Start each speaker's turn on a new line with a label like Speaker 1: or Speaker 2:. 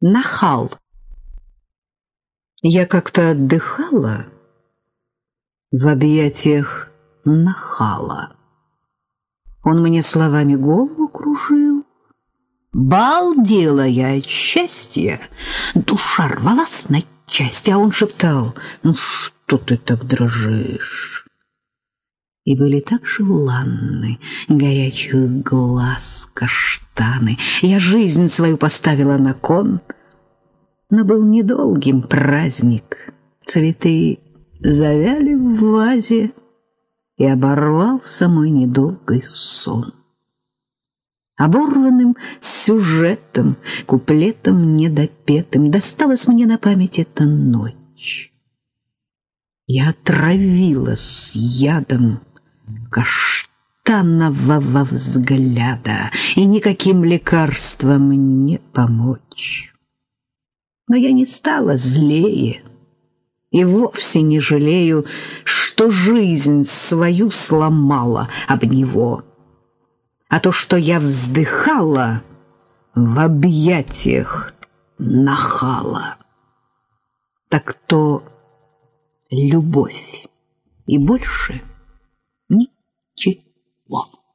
Speaker 1: Нахал. Я как-то отдыхала в объятиях нахала. Он мне словами голову кружил. Балдела я от счастья, душа рвалась на части, а он шептал, «Ну что ты так дрожишь?» И были так желанны горячих глаз каштаны. Я жизнь свою поставила на кон, но был недолгим праздник. Цветы завяли в вазе, и оборвался мой недолгий сон. Оборванным сюжетом, куплетом недопетым досталась мне на память эта ночь. Я отравилась ядом каштанового взгляда, и никаким лекарством не помочь. Но я не стала злее, и вовсе не жалею, что жизнь свою сломала об него. А то, что я вздыхала в объятиях нахала, так то любовь и больше 我。